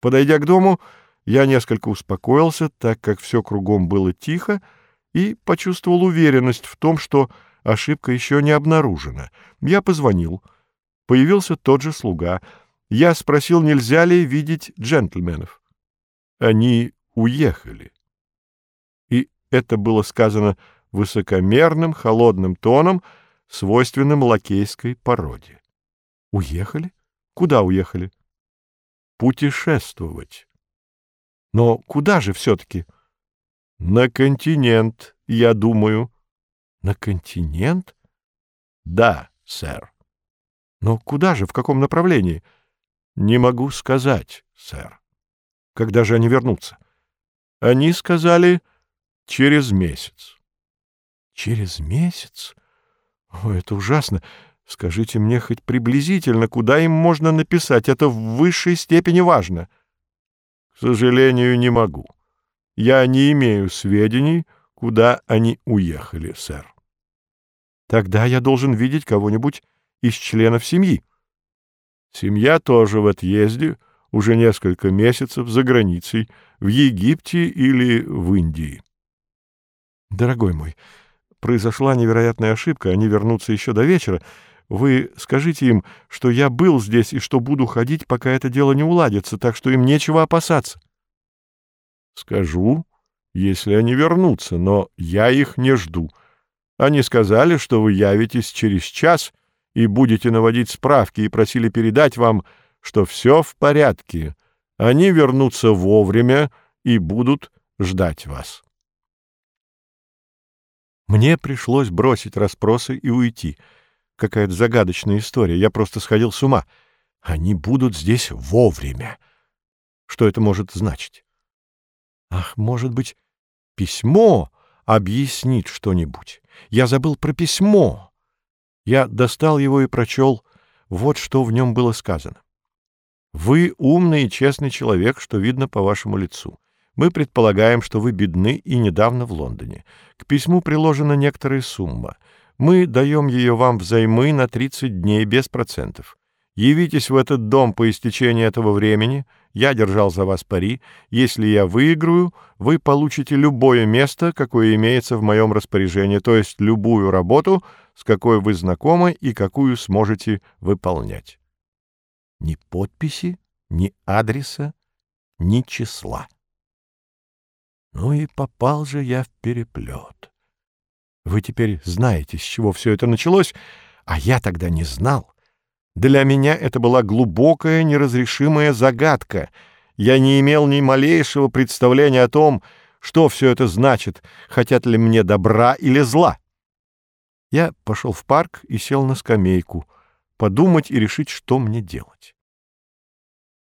Подойдя к дому, я несколько успокоился, так как все кругом было тихо, и почувствовал уверенность в том, что ошибка еще не обнаружена. Я позвонил. Появился тот же слуга. Я спросил, нельзя ли видеть джентльменов. Они уехали. И это было сказано высокомерным, холодным тоном, свойственным лакейской породе. Уехали? Куда уехали? Путешествовать. Но куда же все-таки? На континент, я думаю. На континент? Да, сэр. Но куда же, в каком направлении? Не могу сказать, сэр. Когда же они вернутся? Они сказали через месяц. Через месяц? О, это ужасно. Скажите мне хоть приблизительно, куда им можно написать. Это в высшей степени важно. К сожалению, не могу. Я не имею сведений, куда они уехали, сэр. Тогда я должен видеть кого-нибудь из членов семьи. Семья тоже в отъезде, уже несколько месяцев за границей, в Египте или в Индии. Дорогой мой, произошла невероятная ошибка, они вернутся еще до вечера. Вы скажите им, что я был здесь и что буду ходить, пока это дело не уладится, так что им нечего опасаться. Скажу, если они вернутся, но я их не жду. Они сказали, что вы явитесь через час и будете наводить справки, и просили передать вам, что все в порядке. Они вернутся вовремя и будут ждать вас. Мне пришлось бросить расспросы и уйти. Какая-то загадочная история. Я просто сходил с ума. Они будут здесь вовремя. Что это может значить? Ах, может быть, письмо объяснит что-нибудь. Я забыл про письмо. Я достал его и прочел. Вот что в нем было сказано. Вы умный и честный человек, что видно по вашему лицу. Мы предполагаем, что вы бедны и недавно в Лондоне. К письму приложена некоторая сумма. Мы даем ее вам взаймы на 30 дней без процентов. Явитесь в этот дом по истечении этого времени, я держал за вас пари. Если я выиграю, вы получите любое место, какое имеется в моем распоряжении, то есть любую работу, с какой вы знакомы и какую сможете выполнять. Ни подписи, ни адреса, ни числа. Ну и попал же я в переплет. Вы теперь знаете, с чего все это началось, а я тогда не знал. Для меня это была глубокая, неразрешимая загадка. Я не имел ни малейшего представления о том, что все это значит, хотят ли мне добра или зла. Я пошел в парк и сел на скамейку, подумать и решить, что мне делать.